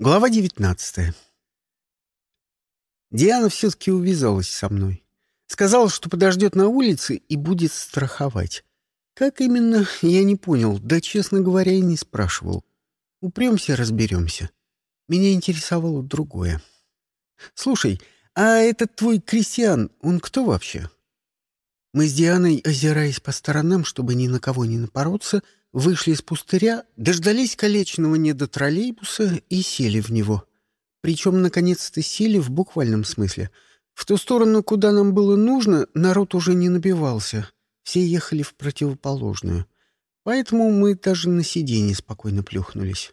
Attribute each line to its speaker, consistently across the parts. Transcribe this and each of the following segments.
Speaker 1: Глава девятнадцатая. Диана все-таки увязалась со мной. Сказала, что подождет на улице и будет страховать. Как именно, я не понял, да, честно говоря, и не спрашивал. Упремся, разберемся. Меня интересовало другое. «Слушай, а этот твой крестьян, он кто вообще?» Мы с Дианой, озираясь по сторонам, чтобы ни на кого не напороться, — вышли из пустыря, дождались колечного недотроллейбуса и сели в него. Причем, наконец-то, сели в буквальном смысле. В ту сторону, куда нам было нужно, народ уже не набивался. Все ехали в противоположную. Поэтому мы даже на сиденье спокойно плюхнулись.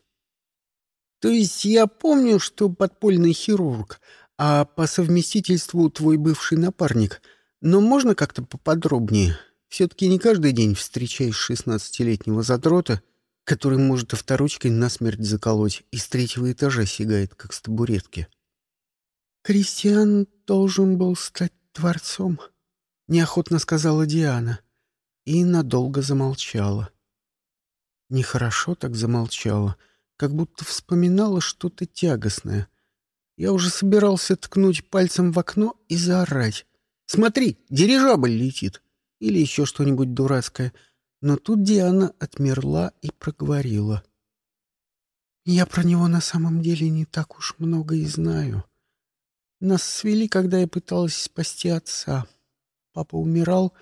Speaker 1: То есть я помню, что подпольный хирург, а по совместительству твой бывший напарник. Но можно как-то поподробнее? Все-таки не каждый день встречаешь шестнадцатилетнего задрота, который может авторучкой насмерть заколоть и с третьего этажа сигает, как с табуретки. «Кристиан должен был стать творцом», — неохотно сказала Диана и надолго замолчала. Нехорошо так замолчала, как будто вспоминала что-то тягостное. Я уже собирался ткнуть пальцем в окно и заорать. «Смотри, дирижабль летит!» Или еще что-нибудь дурацкое. Но тут Диана отмерла и проговорила. «Я про него на самом деле не так уж много и знаю. Нас свели, когда я пыталась спасти отца. Папа умирал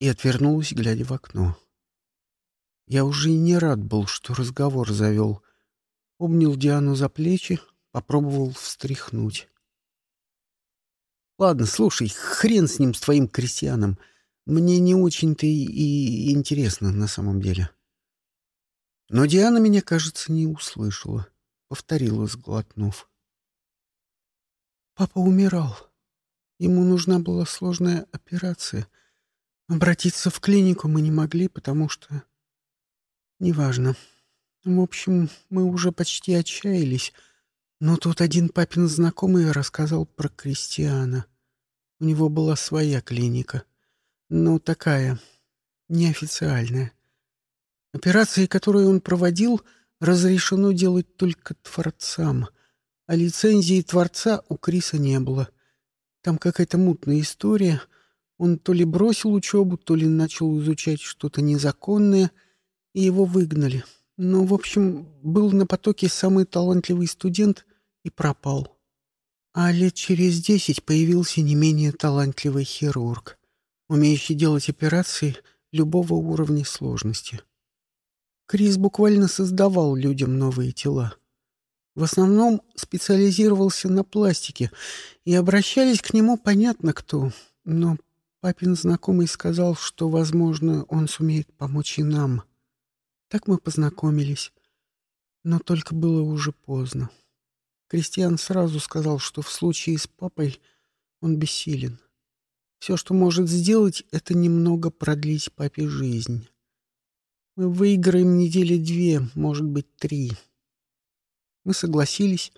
Speaker 1: и отвернулась, глядя в окно. Я уже и не рад был, что разговор завел. Обнял Диану за плечи, попробовал встряхнуть. «Ладно, слушай, хрен с ним, с твоим крестьяном. Мне не очень-то и интересно на самом деле. Но Диана меня, кажется, не услышала. Повторила, сглотнув. Папа умирал. Ему нужна была сложная операция. Обратиться в клинику мы не могли, потому что... Неважно. В общем, мы уже почти отчаялись. Но тут один папин знакомый рассказал про Кристиана. У него была своя клиника — ну, такая, неофициальная. Операции, которые он проводил, разрешено делать только творцам, а лицензии творца у Криса не было. Там какая-то мутная история. Он то ли бросил учебу, то ли начал изучать что-то незаконное, и его выгнали. Ну, в общем, был на потоке самый талантливый студент и пропал. А лет через десять появился не менее талантливый хирург умеющий делать операции любого уровня сложности. Крис буквально создавал людям новые тела. В основном специализировался на пластике, и обращались к нему понятно кто, но папин знакомый сказал, что, возможно, он сумеет помочь и нам. Так мы познакомились, но только было уже поздно. Кристиан сразу сказал, что в случае с папой он бессилен. Все, что может сделать, это немного продлить папе жизнь. Мы выиграем недели две, может быть, три. Мы согласились.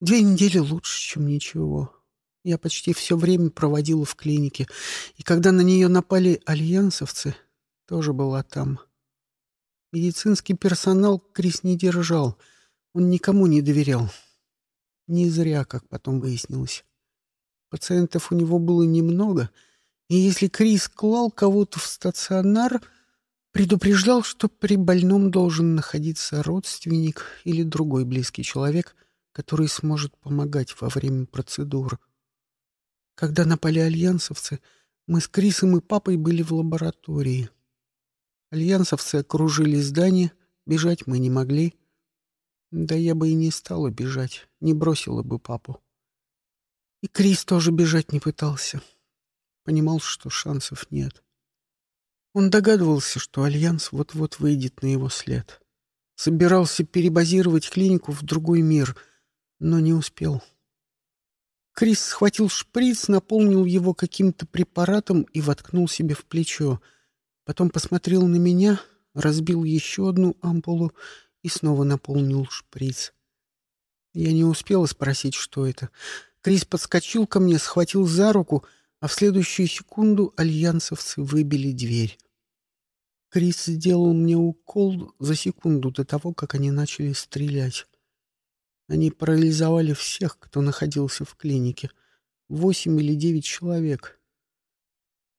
Speaker 1: Две недели лучше, чем ничего. Я почти все время проводила в клинике, и когда на нее напали альянсовцы, тоже была там. Медицинский персонал Крис не держал, он никому не доверял. Не зря, как потом выяснилось. Пациентов у него было немного, и если Крис клал кого-то в стационар, предупреждал, что при больном должен находиться родственник или другой близкий человек, который сможет помогать во время процедур. Когда напали альянсовцы, мы с Крисом и папой были в лаборатории. Альянсовцы окружили здание, бежать мы не могли. Да я бы и не стала бежать, не бросила бы папу. И Крис тоже бежать не пытался. Понимал, что шансов нет. Он догадывался, что Альянс вот-вот выйдет на его след. Собирался перебазировать клинику в другой мир, но не успел. Крис схватил шприц, наполнил его каким-то препаратом и воткнул себе в плечо. Потом посмотрел на меня, разбил еще одну ампулу и снова наполнил шприц. Я не успела спросить, что это — Крис подскочил ко мне, схватил за руку, а в следующую секунду альянсовцы выбили дверь. Крис сделал мне укол за секунду до того, как они начали стрелять. Они парализовали всех, кто находился в клинике. Восемь или девять человек.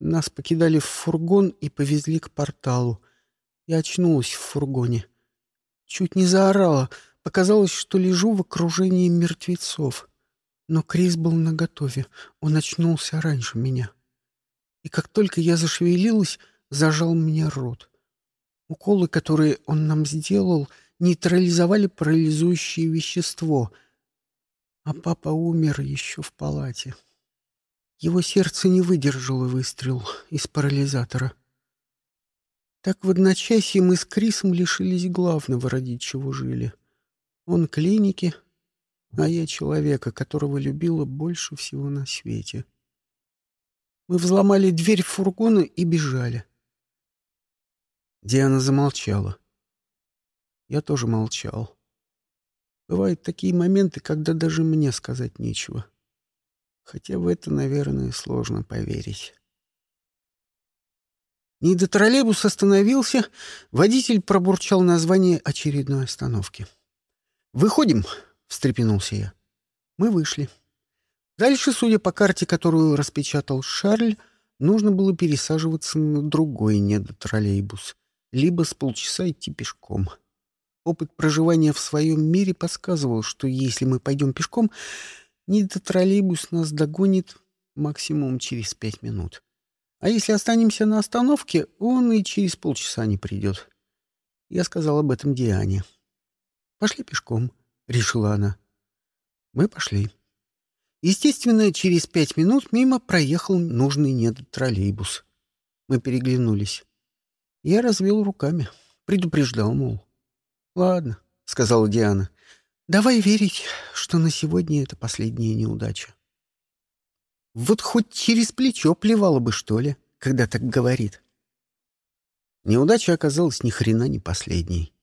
Speaker 1: Нас покидали в фургон и повезли к порталу. Я очнулась в фургоне. Чуть не заорала. Показалось, что лежу в окружении мертвецов. Но Крис был наготове. Он очнулся раньше меня. И как только я зашевелилась, зажал мне рот. Уколы, которые он нам сделал, нейтрализовали парализующее вещество. А папа умер еще в палате. Его сердце не выдержало выстрел из парализатора. Так в одночасье мы с Крисом лишились главного, ради чего жили. Он клиники, а я человека, которого любила больше всего на свете. Мы взломали дверь фургона и бежали. Диана замолчала. Я тоже молчал. Бывают такие моменты, когда даже мне сказать нечего. Хотя в это, наверное, сложно поверить. Недотроллейбус остановился, водитель пробурчал название очередной остановки. «Выходим!» — встрепенулся я. Мы вышли. Дальше, судя по карте, которую распечатал Шарль, нужно было пересаживаться на другой недотроллейбус, либо с полчаса идти пешком. Опыт проживания в своем мире подсказывал, что если мы пойдем пешком, недотроллейбус нас догонит максимум через пять минут. А если останемся на остановке, он и через полчаса не придет. Я сказал об этом Диане. «Пошли пешком», — решила она. Мы пошли. Естественно, через пять минут мимо проехал нужный недотроллейбус. Мы переглянулись. Я развел руками, предупреждал, мол. «Ладно», — сказала Диана, — «давай верить, что на сегодня это последняя неудача». Вот хоть через плечо плевало бы, что ли, когда так говорит. Неудача оказалась ни хрена не последней.